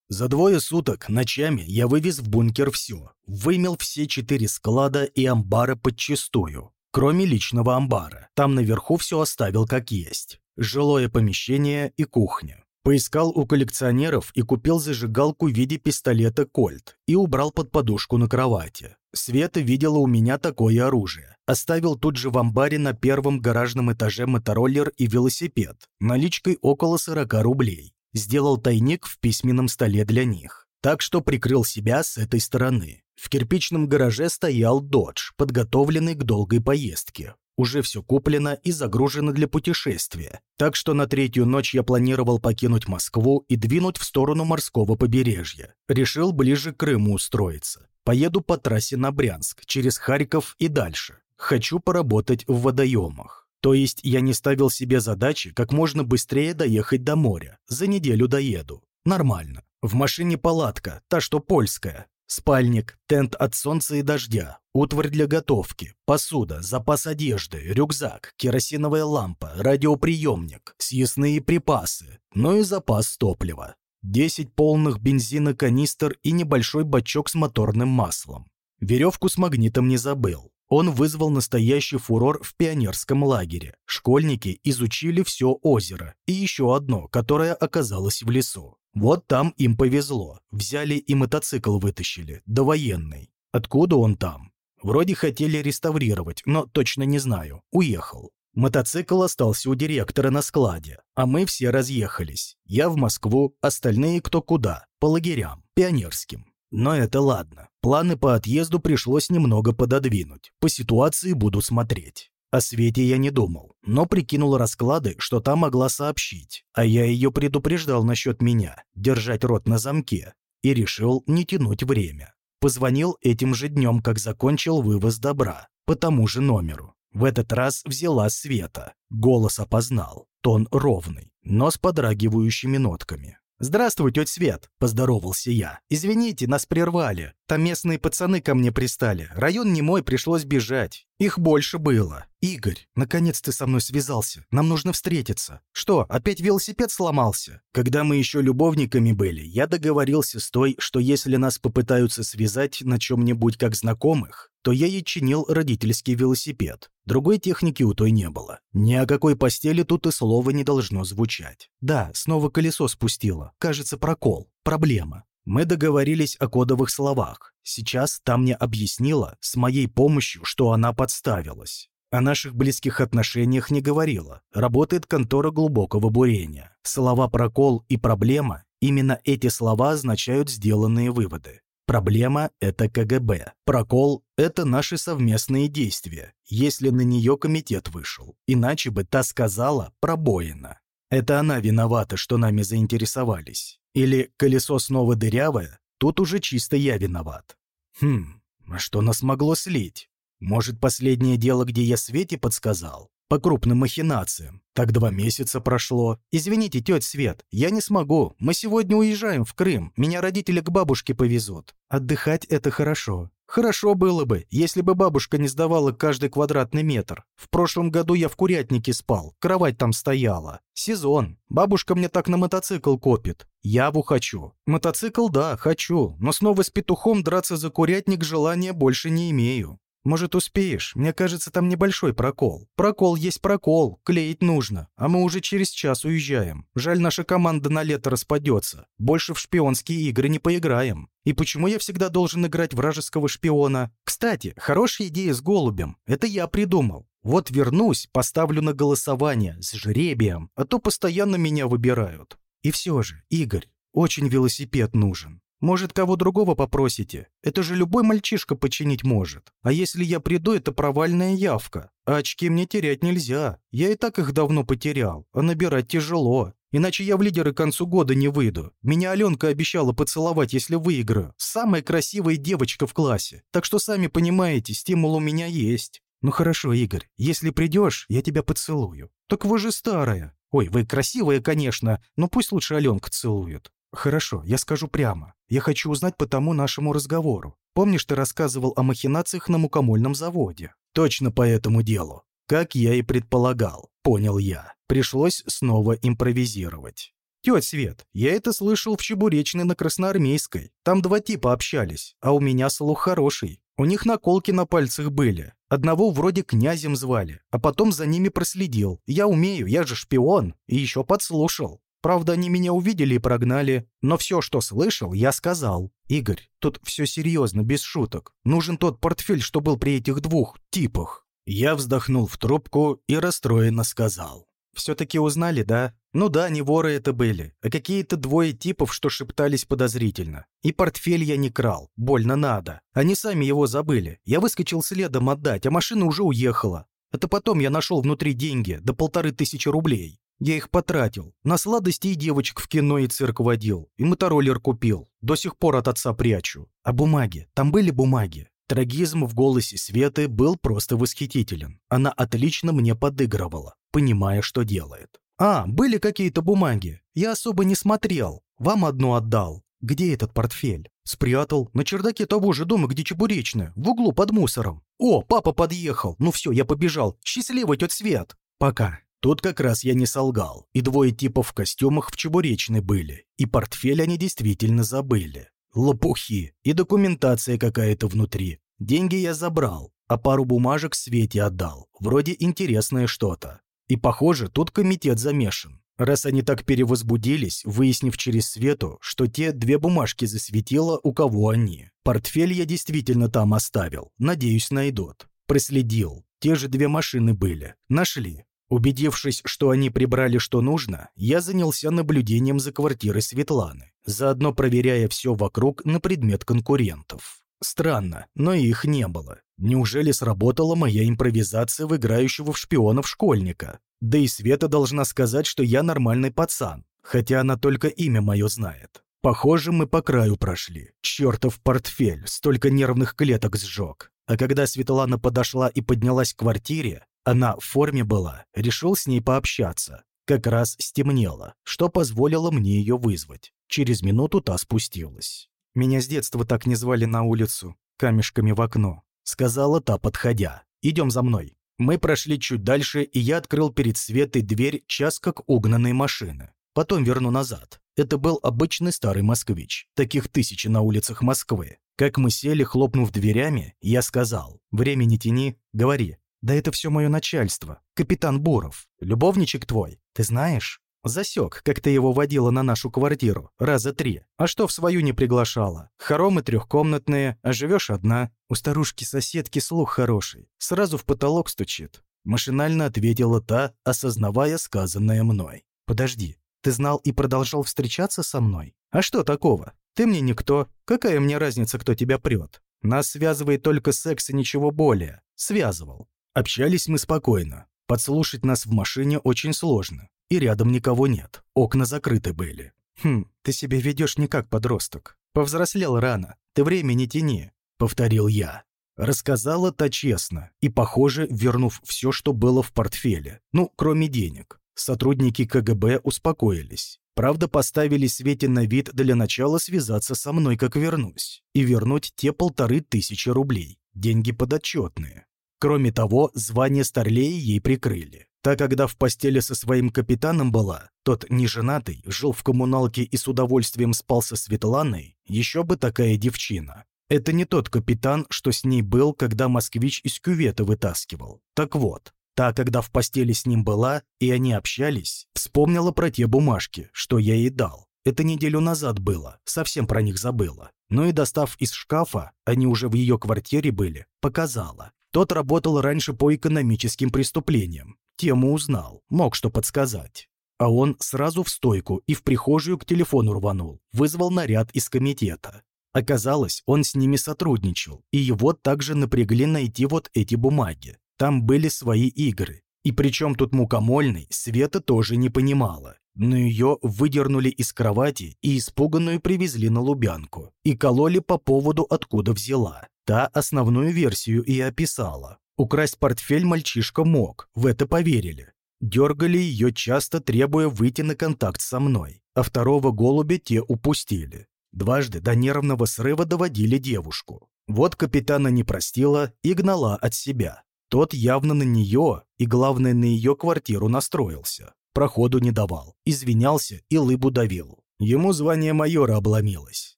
За двое суток ночами я вывез в бункер все. Вымел все четыре склада и амбара подчистую. Кроме личного амбара. Там наверху все оставил как есть жилое помещение и кухня. Поискал у коллекционеров и купил зажигалку в виде пистолета «Кольт» и убрал под подушку на кровати. Света видела у меня такое оружие. Оставил тут же в амбаре на первом гаражном этаже мотороллер и велосипед, наличкой около 40 рублей. Сделал тайник в письменном столе для них. Так что прикрыл себя с этой стороны. В кирпичном гараже стоял «Додж», подготовленный к долгой поездке. Уже все куплено и загружено для путешествия, так что на третью ночь я планировал покинуть Москву и двинуть в сторону морского побережья. Решил ближе к Крыму устроиться. Поеду по трассе на Брянск, через Харьков и дальше. Хочу поработать в водоемах. То есть я не ставил себе задачи как можно быстрее доехать до моря. За неделю доеду. Нормально. В машине палатка, та, что польская. Спальник, тент от солнца и дождя, утварь для готовки, посуда, запас одежды, рюкзак, керосиновая лампа, радиоприемник, съестные припасы, ну и запас топлива. 10 полных бензина канистр и небольшой бачок с моторным маслом. Веревку с магнитом не забыл. Он вызвал настоящий фурор в пионерском лагере. Школьники изучили все озеро и еще одно, которое оказалось в лесу. Вот там им повезло. Взяли и мотоцикл вытащили, довоенный. Откуда он там? Вроде хотели реставрировать, но точно не знаю. Уехал. Мотоцикл остался у директора на складе, а мы все разъехались. Я в Москву, остальные кто куда, по лагерям, пионерским. Но это ладно. Планы по отъезду пришлось немного пододвинуть. По ситуации буду смотреть. О Свете я не думал, но прикинул расклады, что та могла сообщить, а я ее предупреждал насчет меня, держать рот на замке, и решил не тянуть время. Позвонил этим же днем, как закончил вывоз добра, по тому же номеру. В этот раз взяла Света. Голос опознал. Тон ровный, но с подрагивающими нотками. «Здравствуй, тетя Свет!» – поздоровался я. «Извините, нас прервали. Там местные пацаны ко мне пристали. Район не мой, пришлось бежать. Их больше было. Игорь, наконец ты со мной связался. Нам нужно встретиться. Что, опять велосипед сломался? Когда мы еще любовниками были, я договорился с той, что если нас попытаются связать на чем-нибудь как знакомых, то я ей чинил родительский велосипед. Другой техники у той не было. Ни о какой постели тут и слова не должно звучать. Да, снова колесо спустило. Кажется, прокол. Проблема. Мы договорились о кодовых словах. Сейчас там мне объяснила с моей помощью, что она подставилась. О наших близких отношениях не говорила. Работает контора глубокого бурения. Слова «прокол» и «проблема» Именно эти слова означают сделанные выводы. Проблема – это КГБ. Прокол – это наши совместные действия, если на нее комитет вышел. Иначе бы та сказала «пробоина». Это она виновата, что нами заинтересовались. Или колесо снова дырявое, тут уже чисто я виноват. Хм, а что нас могло слить? Может, последнее дело, где я Свете подсказал? По крупным махинациям. Так два месяца прошло. Извините, тетя Свет, я не смогу. Мы сегодня уезжаем в Крым. Меня родители к бабушке повезут. Отдыхать – это хорошо. Хорошо было бы, если бы бабушка не сдавала каждый квадратный метр. В прошлом году я в курятнике спал, кровать там стояла. Сезон. Бабушка мне так на мотоцикл копит. Яву хочу. Мотоцикл, да, хочу, но снова с петухом драться за курятник желания больше не имею. Может, успеешь? Мне кажется, там небольшой прокол. Прокол есть прокол, клеить нужно. А мы уже через час уезжаем. Жаль, наша команда на лето распадется. Больше в шпионские игры не поиграем. И почему я всегда должен играть вражеского шпиона? Кстати, хорошая идея с голубем. Это я придумал. Вот вернусь, поставлю на голосование с жребием, а то постоянно меня выбирают. И все же, Игорь, очень велосипед нужен. Может, кого другого попросите? Это же любой мальчишка починить может. А если я приду, это провальная явка. А очки мне терять нельзя. Я и так их давно потерял, а набирать тяжело. Иначе я в лидеры к концу года не выйду. Меня Аленка обещала поцеловать, если выиграю. Самая красивая девочка в классе. Так что, сами понимаете, стимул у меня есть. Ну хорошо, Игорь, если придешь, я тебя поцелую. Так вы же старая. Ой, вы красивая, конечно, но пусть лучше Аленка целует. «Хорошо, я скажу прямо. Я хочу узнать по тому нашему разговору. Помнишь, ты рассказывал о махинациях на мукомольном заводе?» «Точно по этому делу. Как я и предполагал, понял я. Пришлось снова импровизировать. «Тетя Свет, я это слышал в Чебуречной на Красноармейской. Там два типа общались, а у меня слух хороший. У них наколки на пальцах были. Одного вроде князем звали, а потом за ними проследил. Я умею, я же шпион, и еще подслушал. Правда, они меня увидели и прогнали, но все, что слышал, я сказал. Игорь, тут все серьезно, без шуток. Нужен тот портфель, что был при этих двух типах. Я вздохнул в трубку и расстроенно сказал. «Все-таки узнали, да? Ну да, не воры это были, а какие-то двое типов, что шептались подозрительно. И портфель я не крал, больно надо. Они сами его забыли. Я выскочил следом отдать, а машина уже уехала. Это потом я нашел внутри деньги, до полторы тысячи рублей. Я их потратил. На сладости и девочек в кино и цирк водил. И мотороллер купил. До сих пор от отца прячу. А бумаги? Там были бумаги? Трагизм в голосе Светы был просто восхитителен. Она отлично мне подыгрывала, понимая, что делает. «А, были какие-то бумаги. Я особо не смотрел. Вам одну отдал. Где этот портфель?» «Спрятал. На чердаке того же дома, где Чебуречная. В углу под мусором. О, папа подъехал. Ну все, я побежал. Счастливый тет Свет. Пока». Тут как раз я не солгал, и двое типов в костюмах в Чебуречной были, и портфель они действительно забыли. Лопухи, и документация какая-то внутри. Деньги я забрал, а пару бумажек Свете отдал. Вроде интересное что-то. И, похоже, тут комитет замешан. Раз они так перевозбудились, выяснив через Свету, что те две бумажки засветило, у кого они. Портфель я действительно там оставил. Надеюсь, найдут. Проследил. Те же две машины были. Нашли. Убедившись, что они прибрали что нужно, я занялся наблюдением за квартирой Светланы, заодно проверяя все вокруг на предмет конкурентов. Странно, но их не было. Неужели сработала моя импровизация в играющего в шпионов школьника? Да и Света должна сказать, что я нормальный пацан, хотя она только имя мое знает. Похоже, мы по краю прошли. Чертов портфель, столько нервных клеток сжег. А когда Светлана подошла и поднялась к квартире, она в форме была, решил с ней пообщаться. Как раз стемнело, что позволило мне ее вызвать. Через минуту та спустилась. «Меня с детства так не звали на улицу, камешками в окно», — сказала та, подходя. «Идем за мной». Мы прошли чуть дальше, и я открыл перед Светой дверь час как угнанной машины. Потом верну назад. Это был обычный старый москвич. Таких тысячи на улицах Москвы. Как мы сели, хлопнув дверями, я сказал, «Время не тяни, говори». «Да это все мое начальство. Капитан Буров. Любовничек твой. Ты знаешь?» Засек, как ты его водила на нашу квартиру, раза три. А что в свою не приглашала? Хоромы трехкомнатные, а живешь одна. У старушки-соседки слух хороший. Сразу в потолок стучит. Машинально ответила та, осознавая сказанное мной. «Подожди, ты знал и продолжал встречаться со мной? А что такого? Ты мне никто. Какая мне разница, кто тебя прет? Нас связывает только секс и ничего более. Связывал. Общались мы спокойно. Подслушать нас в машине очень сложно и рядом никого нет. Окна закрыты были. «Хм, ты себя ведешь не как подросток. Повзрослел рано. Ты время не тяни», — повторил я. Рассказала та честно и, похоже, вернув все, что было в портфеле. Ну, кроме денег. Сотрудники КГБ успокоились. Правда, поставили Свете на вид для начала связаться со мной, как вернусь, и вернуть те полторы тысячи рублей. Деньги подотчетные. Кроме того, звание старлея ей прикрыли. Та, когда в постели со своим капитаном была, тот неженатый, жил в коммуналке и с удовольствием спал со Светланой, еще бы такая девчина. Это не тот капитан, что с ней был, когда москвич из кювета вытаскивал. Так вот, та, когда в постели с ним была, и они общались, вспомнила про те бумажки, что я ей дал. Это неделю назад было, совсем про них забыла. Ну и достав из шкафа, они уже в ее квартире были, показала. Тот работал раньше по экономическим преступлениям, Тему узнал, мог что подсказать. А он сразу в стойку и в прихожую к телефону рванул, вызвал наряд из комитета. Оказалось, он с ними сотрудничал, и его также напрягли найти вот эти бумаги. Там были свои игры. И причем тут мукомольный, Света тоже не понимала. Но ее выдернули из кровати и испуганную привезли на Лубянку. И кололи по поводу, откуда взяла. Та основную версию и описала. Украсть портфель мальчишка мог, в это поверили. Дергали ее часто, требуя выйти на контакт со мной, а второго голубя те упустили. Дважды до нервного срыва доводили девушку. Вот капитана не простила и гнала от себя. Тот явно на нее и, главное, на ее квартиру настроился. Проходу не давал, извинялся и лыбу давил. Ему звание майора обломилось.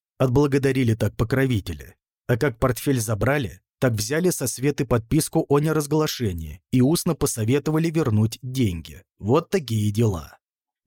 Отблагодарили так покровители. А как портфель забрали, так взяли со Светы подписку о неразглашении и устно посоветовали вернуть деньги. Вот такие дела.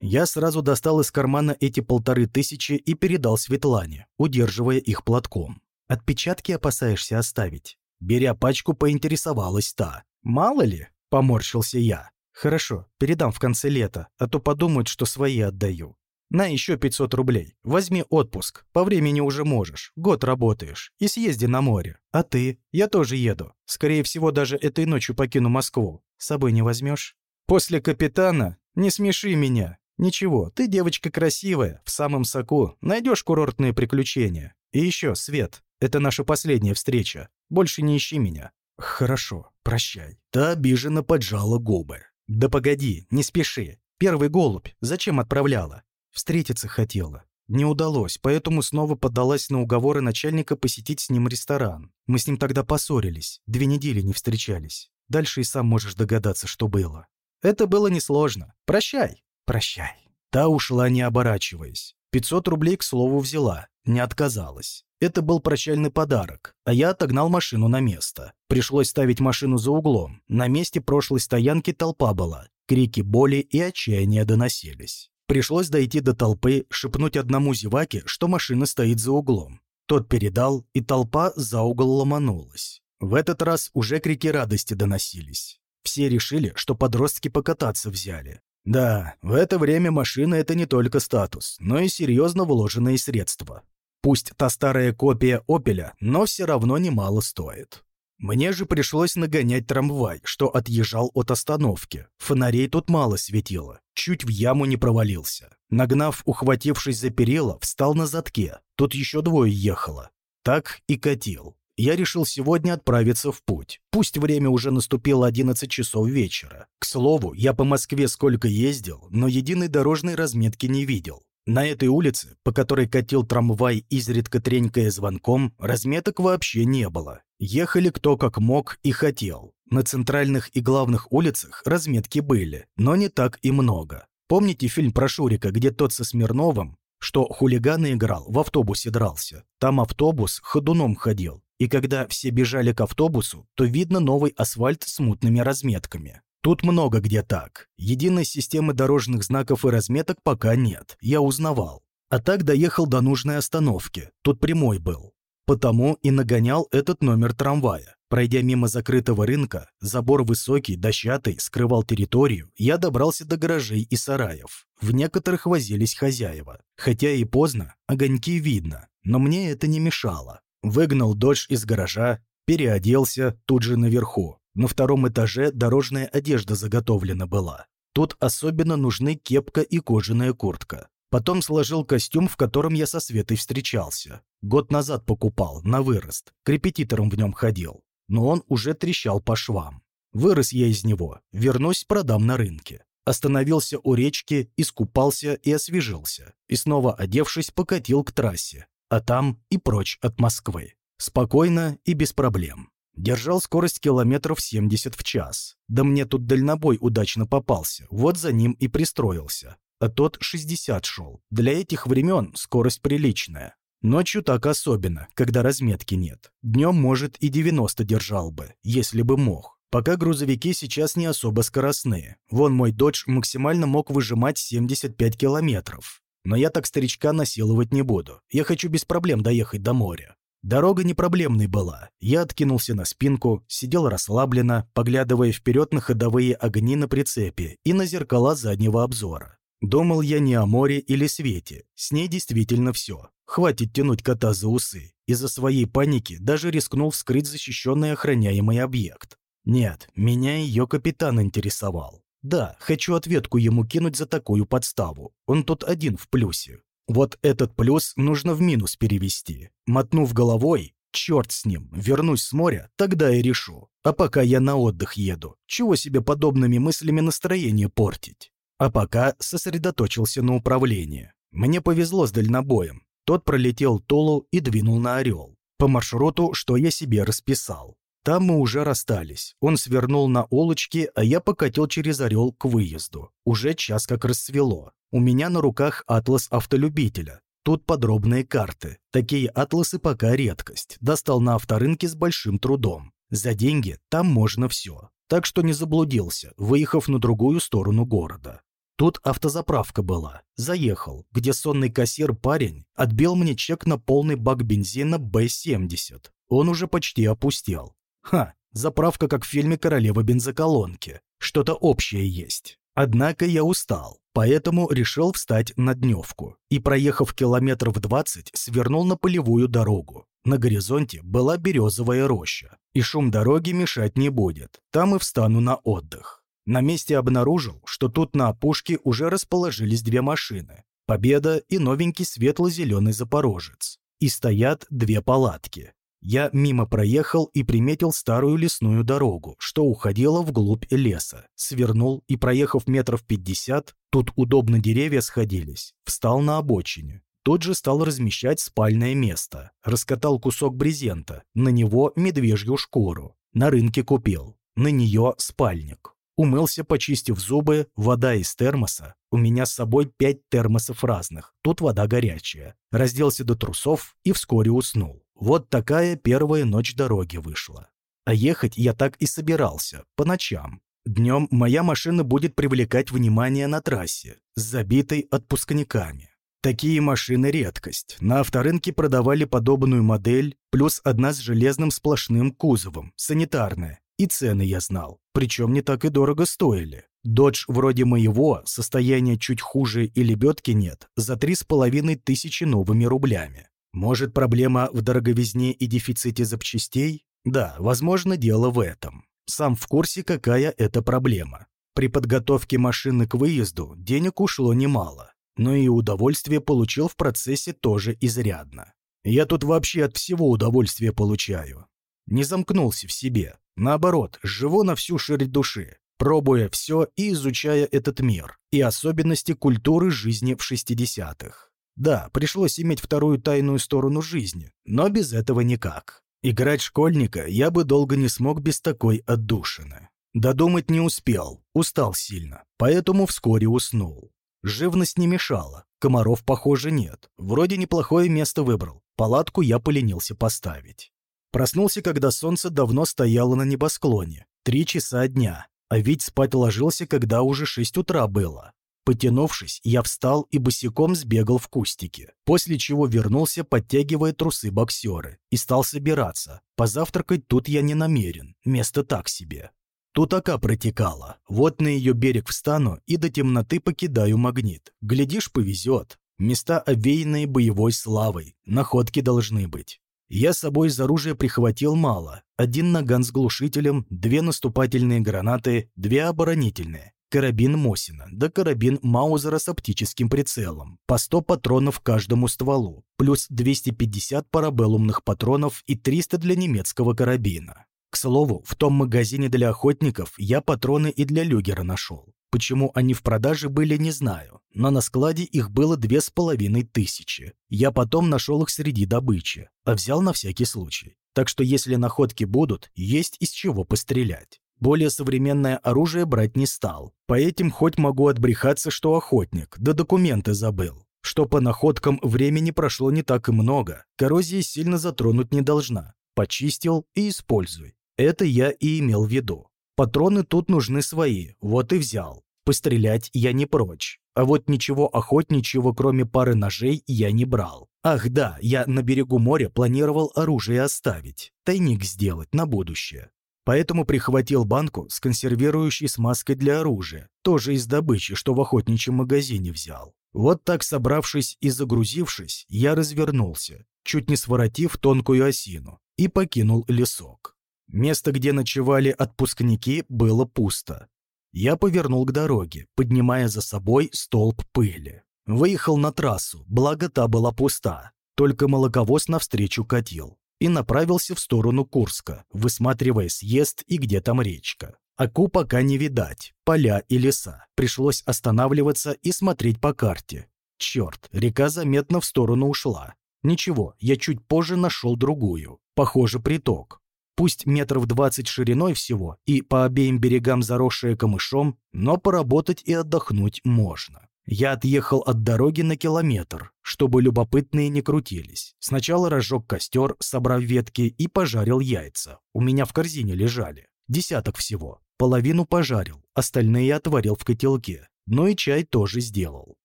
Я сразу достал из кармана эти полторы тысячи и передал Светлане, удерживая их платком. «Отпечатки опасаешься оставить?» Беря пачку, поинтересовалась та. «Мало ли?» – поморщился я. «Хорошо, передам в конце лета, а то подумают, что свои отдаю. На еще 500 рублей. Возьми отпуск. По времени уже можешь. Год работаешь. И съезди на море. А ты? Я тоже еду. Скорее всего, даже этой ночью покину Москву. С собой не возьмешь? После капитана? Не смеши меня. Ничего, ты девочка красивая, в самом соку. Найдешь курортные приключения. И еще, Свет, это наша последняя встреча. Больше не ищи меня. Хорошо, прощай. Та обиженно поджала губы. Да погоди, не спеши. Первый голубь. Зачем отправляла? Встретиться хотела. Не удалось, поэтому снова поддалась на уговоры начальника посетить с ним ресторан. Мы с ним тогда поссорились, две недели не встречались. Дальше и сам можешь догадаться, что было. Это было несложно. Прощай. Прощай. Та ушла, не оборачиваясь. 500 рублей, к слову, взяла, не отказалась. Это был прощальный подарок, а я отогнал машину на место. Пришлось ставить машину за углом. На месте прошлой стоянки толпа была. Крики боли и отчаяния доносились. Пришлось дойти до толпы, шепнуть одному зеваке, что машина стоит за углом. Тот передал, и толпа за угол ломанулась. В этот раз уже крики радости доносились. Все решили, что подростки покататься взяли. Да, в это время машина – это не только статус, но и серьезно вложенные средства. Пусть та старая копия «Опеля», но все равно немало стоит. Мне же пришлось нагонять трамвай, что отъезжал от остановки. Фонарей тут мало светило, чуть в яму не провалился. Нагнав, ухватившись за перила, встал на задке. Тут еще двое ехало. Так и катил я решил сегодня отправиться в путь. Пусть время уже наступило 11 часов вечера. К слову, я по Москве сколько ездил, но единой дорожной разметки не видел. На этой улице, по которой катил трамвай, изредка тренькая звонком, разметок вообще не было. Ехали кто как мог и хотел. На центральных и главных улицах разметки были, но не так и много. Помните фильм про Шурика, где тот со Смирновым, что хулигана играл, в автобусе дрался? Там автобус ходуном ходил, и когда все бежали к автобусу, то видно новый асфальт с мутными разметками. Тут много где так. Единой системы дорожных знаков и разметок пока нет, я узнавал. А так доехал до нужной остановки, тут прямой был. Потому и нагонял этот номер трамвая. Пройдя мимо закрытого рынка, забор высокий, дощатый, скрывал территорию, я добрался до гаражей и сараев. В некоторых возились хозяева. Хотя и поздно, огоньки видно, но мне это не мешало. Выгнал дочь из гаража, переоделся тут же наверху. На втором этаже дорожная одежда заготовлена была. Тут особенно нужны кепка и кожаная куртка. Потом сложил костюм, в котором я со Светой встречался. Год назад покупал, на вырост. К репетиторам в нем ходил. Но он уже трещал по швам. Вырос я из него. Вернусь, продам на рынке. Остановился у речки, искупался и освежился. И снова одевшись, покатил к трассе а там и прочь от Москвы. Спокойно и без проблем. Держал скорость километров 70 в час. Да мне тут дальнобой удачно попался, вот за ним и пристроился. А тот 60 шел. Для этих времен скорость приличная. Ночью так особенно, когда разметки нет. Днем, может, и 90 держал бы, если бы мог. Пока грузовики сейчас не особо скоростные. Вон мой додж максимально мог выжимать 75 километров. Но я так старичка насиловать не буду. Я хочу без проблем доехать до моря. Дорога не проблемной была. Я откинулся на спинку, сидел расслабленно, поглядывая вперед на ходовые огни на прицепе и на зеркала заднего обзора. Думал я не о море или свете. С ней действительно все. Хватит тянуть кота за усы. Из-за своей паники даже рискнул вскрыть защищенный охраняемый объект. Нет, меня ее капитан интересовал. Да, хочу ответку ему кинуть за такую подставу. Он тут один в плюсе. Вот этот плюс нужно в минус перевести. Мотнув головой, черт с ним, вернусь с моря, тогда и решу. А пока я на отдых еду, чего себе подобными мыслями настроение портить? А пока сосредоточился на управлении. Мне повезло с дальнобоем. Тот пролетел Толу и двинул на Орел. По маршруту, что я себе расписал. Там мы уже расстались. Он свернул на улочке, а я покатил через Орел к выезду. Уже час как расцвело. У меня на руках атлас автолюбителя. Тут подробные карты. Такие атласы пока редкость. Достал на авторынке с большим трудом. За деньги там можно все. Так что не заблудился, выехав на другую сторону города. Тут автозаправка была. Заехал, где сонный кассир-парень отбил мне чек на полный бак бензина Б-70. Он уже почти опустел. Ха, заправка как в фильме «Королева бензоколонки». Что-то общее есть. Однако я устал, поэтому решил встать на дневку и, проехав километров 20, свернул на полевую дорогу. На горизонте была березовая роща, и шум дороги мешать не будет. Там и встану на отдых. На месте обнаружил, что тут на опушке уже расположились две машины. Победа и новенький светло-зеленый Запорожец. И стоят две палатки. Я мимо проехал и приметил старую лесную дорогу, что уходила вглубь леса. Свернул и, проехав метров пятьдесят, тут удобно деревья сходились, встал на обочине. Тут же стал размещать спальное место. Раскатал кусок брезента, на него медвежью шкуру. На рынке купил, на нее спальник. Умылся, почистив зубы, вода из термоса. У меня с собой пять термосов разных, тут вода горячая. Разделся до трусов и вскоре уснул. Вот такая первая ночь дороги вышла. А ехать я так и собирался, по ночам. Днем моя машина будет привлекать внимание на трассе, забитой отпускниками. Такие машины – редкость. На авторынке продавали подобную модель, плюс одна с железным сплошным кузовом, санитарная. И цены я знал, причем не так и дорого стоили. Додж вроде моего, состояние чуть хуже и лебедки нет, за три с половиной тысячи новыми рублями. Может, проблема в дороговизне и дефиците запчастей? Да, возможно, дело в этом. Сам в курсе, какая это проблема. При подготовке машины к выезду денег ушло немало, но и удовольствие получил в процессе тоже изрядно. Я тут вообще от всего удовольствие получаю. Не замкнулся в себе. Наоборот, живу на всю ширь души, пробуя все и изучая этот мир, и особенности культуры жизни в 60-х. Да, пришлось иметь вторую тайную сторону жизни, но без этого никак. Играть школьника я бы долго не смог без такой отдушины. Додумать не успел, устал сильно, поэтому вскоре уснул. Живность не мешала, комаров, похоже, нет. Вроде неплохое место выбрал, палатку я поленился поставить. Проснулся, когда солнце давно стояло на небосклоне, три часа дня, а ведь спать ложился, когда уже шесть утра было. Потянувшись, я встал и босиком сбегал в кустики, после чего вернулся, подтягивая трусы-боксеры, и стал собираться. Позавтракать тут я не намерен, место так себе. Тут ока протекала, вот на ее берег встану и до темноты покидаю магнит. Глядишь, повезет. Места, овеянные боевой славой, находки должны быть. Я с собой из оружия прихватил мало. Один наган с глушителем, две наступательные гранаты, две оборонительные карабин Мосина, да карабин Маузера с оптическим прицелом, по 100 патронов каждому стволу, плюс 250 парабеллумных патронов и 300 для немецкого карабина. К слову, в том магазине для охотников я патроны и для люгера нашел. Почему они в продаже были, не знаю, но на складе их было две с половиной тысячи. Я потом нашел их среди добычи, а взял на всякий случай. Так что если находки будут, есть из чего пострелять. Более современное оружие брать не стал. По этим хоть могу отбрехаться, что охотник, да документы забыл. Что по находкам времени прошло не так и много. Коррозия сильно затронуть не должна. Почистил и используй. Это я и имел в виду. Патроны тут нужны свои, вот и взял. Пострелять я не прочь. А вот ничего охотничьего, кроме пары ножей, я не брал. Ах да, я на берегу моря планировал оружие оставить. Тайник сделать на будущее. Поэтому прихватил банку с консервирующей смазкой для оружия, тоже из добычи, что в охотничьем магазине взял. Вот так собравшись и загрузившись, я развернулся, чуть не своротив тонкую осину, и покинул лесок. Место, где ночевали отпускники, было пусто. Я повернул к дороге, поднимая за собой столб пыли. Выехал на трассу, благо та была пуста, только молоковоз навстречу катил и направился в сторону Курска, высматривая съезд и где там речка. Аку пока не видать, поля и леса. Пришлось останавливаться и смотреть по карте. Черт, река заметно в сторону ушла. Ничего, я чуть позже нашел другую. Похоже, приток. Пусть метров двадцать шириной всего и по обеим берегам заросшая камышом, но поработать и отдохнуть можно. Я отъехал от дороги на километр, чтобы любопытные не крутились. Сначала разжег костер, собрав ветки, и пожарил яйца. У меня в корзине лежали. Десяток всего. Половину пожарил, остальные отварил в котелке. Ну и чай тоже сделал.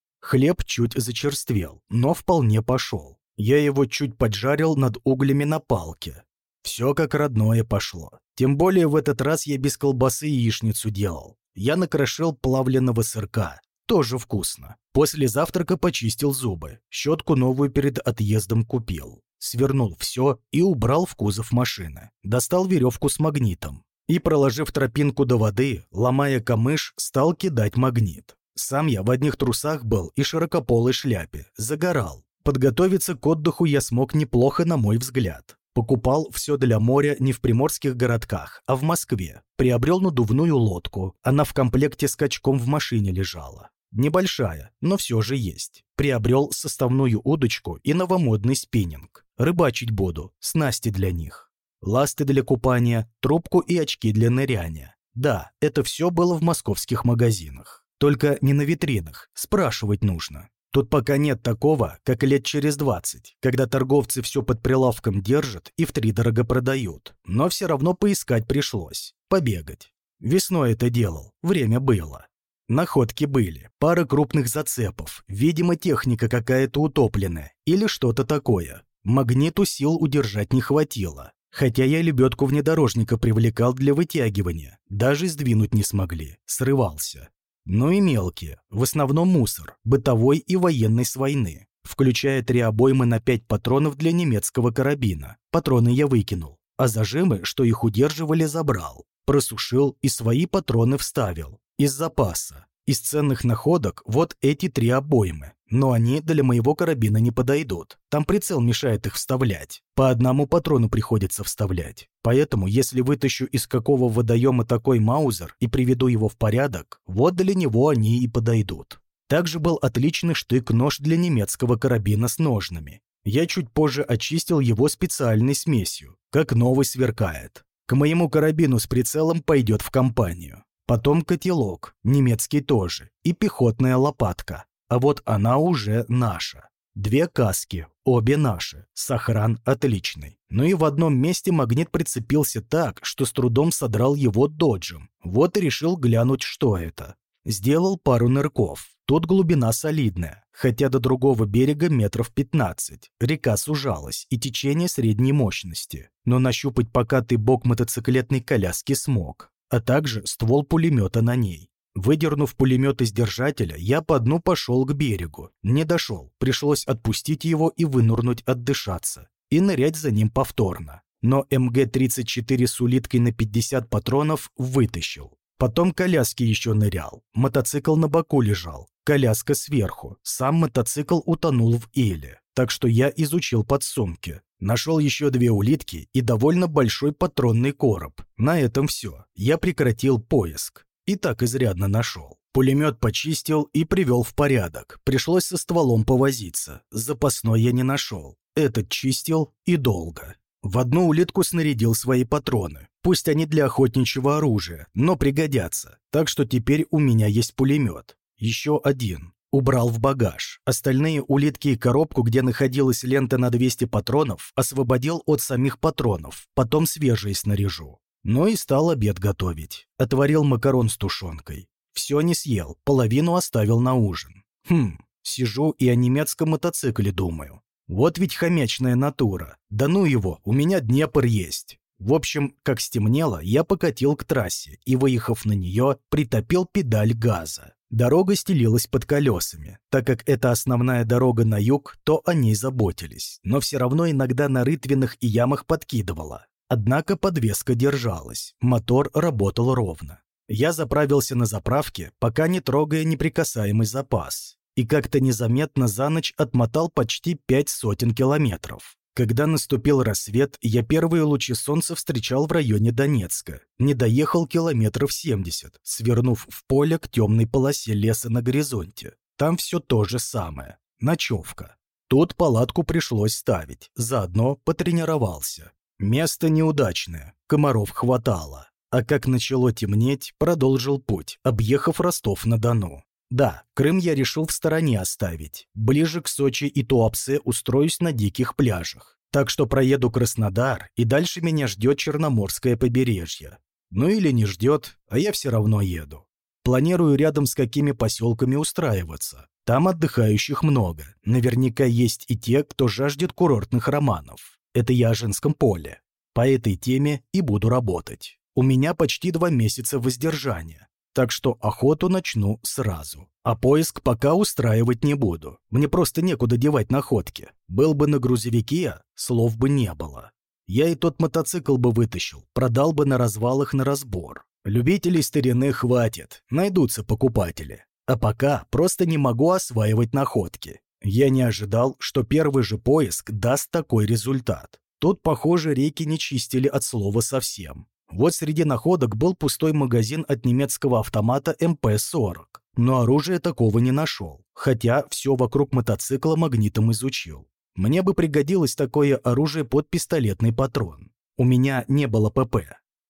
Хлеб чуть зачерствел, но вполне пошел. Я его чуть поджарил над углями на палке. Все как родное пошло. Тем более в этот раз я без колбасы яичницу делал. Я накрошил плавленного сырка, тоже вкусно. После завтрака почистил зубы. Щетку новую перед отъездом купил. Свернул все и убрал в кузов машины. Достал веревку с магнитом. И, проложив тропинку до воды, ломая камыш, стал кидать магнит. Сам я в одних трусах был и широкополой шляпе. Загорал. Подготовиться к отдыху я смог неплохо, на мой взгляд. Покупал все для моря не в приморских городках, а в Москве. Приобрел надувную лодку. Она в комплекте с качком в машине лежала. Небольшая, но все же есть. Приобрел составную удочку и новомодный спиннинг. Рыбачить буду, снасти для них. Ласты для купания, трубку и очки для ныряния. Да, это все было в московских магазинах. Только не на витринах, спрашивать нужно. Тут пока нет такого, как лет через 20, когда торговцы все под прилавком держат и втридорого продают. Но все равно поискать пришлось. Побегать. Весной это делал, время было. Находки были, пара крупных зацепов, видимо, техника какая-то утопленная или что-то такое. Магниту сил удержать не хватило. Хотя я лебедку внедорожника привлекал для вытягивания, даже сдвинуть не смогли, срывался. Ну и мелкие, в основном мусор, бытовой и военной с войны, включая три обоймы на пять патронов для немецкого карабина. Патроны я выкинул, а зажимы, что их удерживали, забрал. Просушил и свои патроны вставил. Из запаса. Из ценных находок вот эти три обоймы. Но они для моего карабина не подойдут. Там прицел мешает их вставлять. По одному патрону приходится вставлять. Поэтому, если вытащу из какого водоема такой маузер и приведу его в порядок, вот для него они и подойдут. Также был отличный штык-нож для немецкого карабина с ножнами. Я чуть позже очистил его специальной смесью, как новый сверкает. К моему карабину с прицелом пойдет в компанию. Потом котелок, немецкий тоже, и пехотная лопатка. А вот она уже наша. Две каски, обе наши. Сохран отличный. Но ну и в одном месте магнит прицепился так, что с трудом содрал его доджем. Вот и решил глянуть, что это. Сделал пару нырков. Тут глубина солидная, хотя до другого берега метров 15. Река сужалась, и течение средней мощности. Но нащупать покатый бок мотоциклетной коляски смог а также ствол пулемета на ней. Выдернув пулемет из держателя, я по дну пошел к берегу. Не дошел, пришлось отпустить его и вынурнуть отдышаться. И нырять за ним повторно. Но МГ-34 с улиткой на 50 патронов вытащил. Потом коляски еще нырял. Мотоцикл на боку лежал. Коляска сверху. Сам мотоцикл утонул в иле. Так что я изучил подсумки. Нашел еще две улитки и довольно большой патронный короб. На этом все. Я прекратил поиск. И так изрядно нашел. Пулемет почистил и привел в порядок. Пришлось со стволом повозиться. Запасной я не нашел. Этот чистил и долго. В одну улитку снарядил свои патроны. Пусть они для охотничьего оружия, но пригодятся. Так что теперь у меня есть пулемет. Еще один. Убрал в багаж. Остальные улитки и коробку, где находилась лента на 200 патронов, освободил от самих патронов, потом свежие снаряжу. Ну и стал обед готовить. Отварил макарон с тушенкой. Все не съел, половину оставил на ужин. Хм, сижу и о немецком мотоцикле думаю. Вот ведь хомячная натура. Да ну его, у меня Днепр есть. В общем, как стемнело, я покатил к трассе и, выехав на нее, притопил педаль газа. Дорога стелилась под колесами. Так как это основная дорога на юг, то о ней заботились, но все равно иногда на рытвинах и ямах подкидывала. Однако подвеска держалась, мотор работал ровно. Я заправился на заправке, пока не трогая неприкасаемый запас, и как-то незаметно за ночь отмотал почти пять сотен километров. Когда наступил рассвет, я первые лучи солнца встречал в районе Донецка. Не доехал километров 70, свернув в поле к темной полосе леса на горизонте. Там все то же самое. Ночевка. Тут палатку пришлось ставить, заодно потренировался. Место неудачное, комаров хватало. А как начало темнеть, продолжил путь, объехав Ростов-на-Дону. Да, Крым я решил в стороне оставить. Ближе к Сочи и Туапсе устроюсь на диких пляжах. Так что проеду Краснодар, и дальше меня ждет Черноморское побережье. Ну или не ждет, а я все равно еду. Планирую рядом с какими поселками устраиваться. Там отдыхающих много. Наверняка есть и те, кто жаждет курортных романов. Это я о женском поле. По этой теме и буду работать. У меня почти два месяца воздержания так что охоту начну сразу. А поиск пока устраивать не буду. Мне просто некуда девать находки. Был бы на грузовике, слов бы не было. Я и тот мотоцикл бы вытащил, продал бы на развалах на разбор. Любителей старины хватит, найдутся покупатели. А пока просто не могу осваивать находки. Я не ожидал, что первый же поиск даст такой результат. Тут, похоже, реки не чистили от слова совсем. Вот среди находок был пустой магазин от немецкого автомата МП-40. Но оружия такого не нашел, хотя все вокруг мотоцикла магнитом изучил. Мне бы пригодилось такое оружие под пистолетный патрон. У меня не было ПП.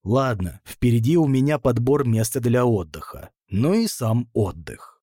Ладно, впереди у меня подбор места для отдыха. Ну и сам отдых.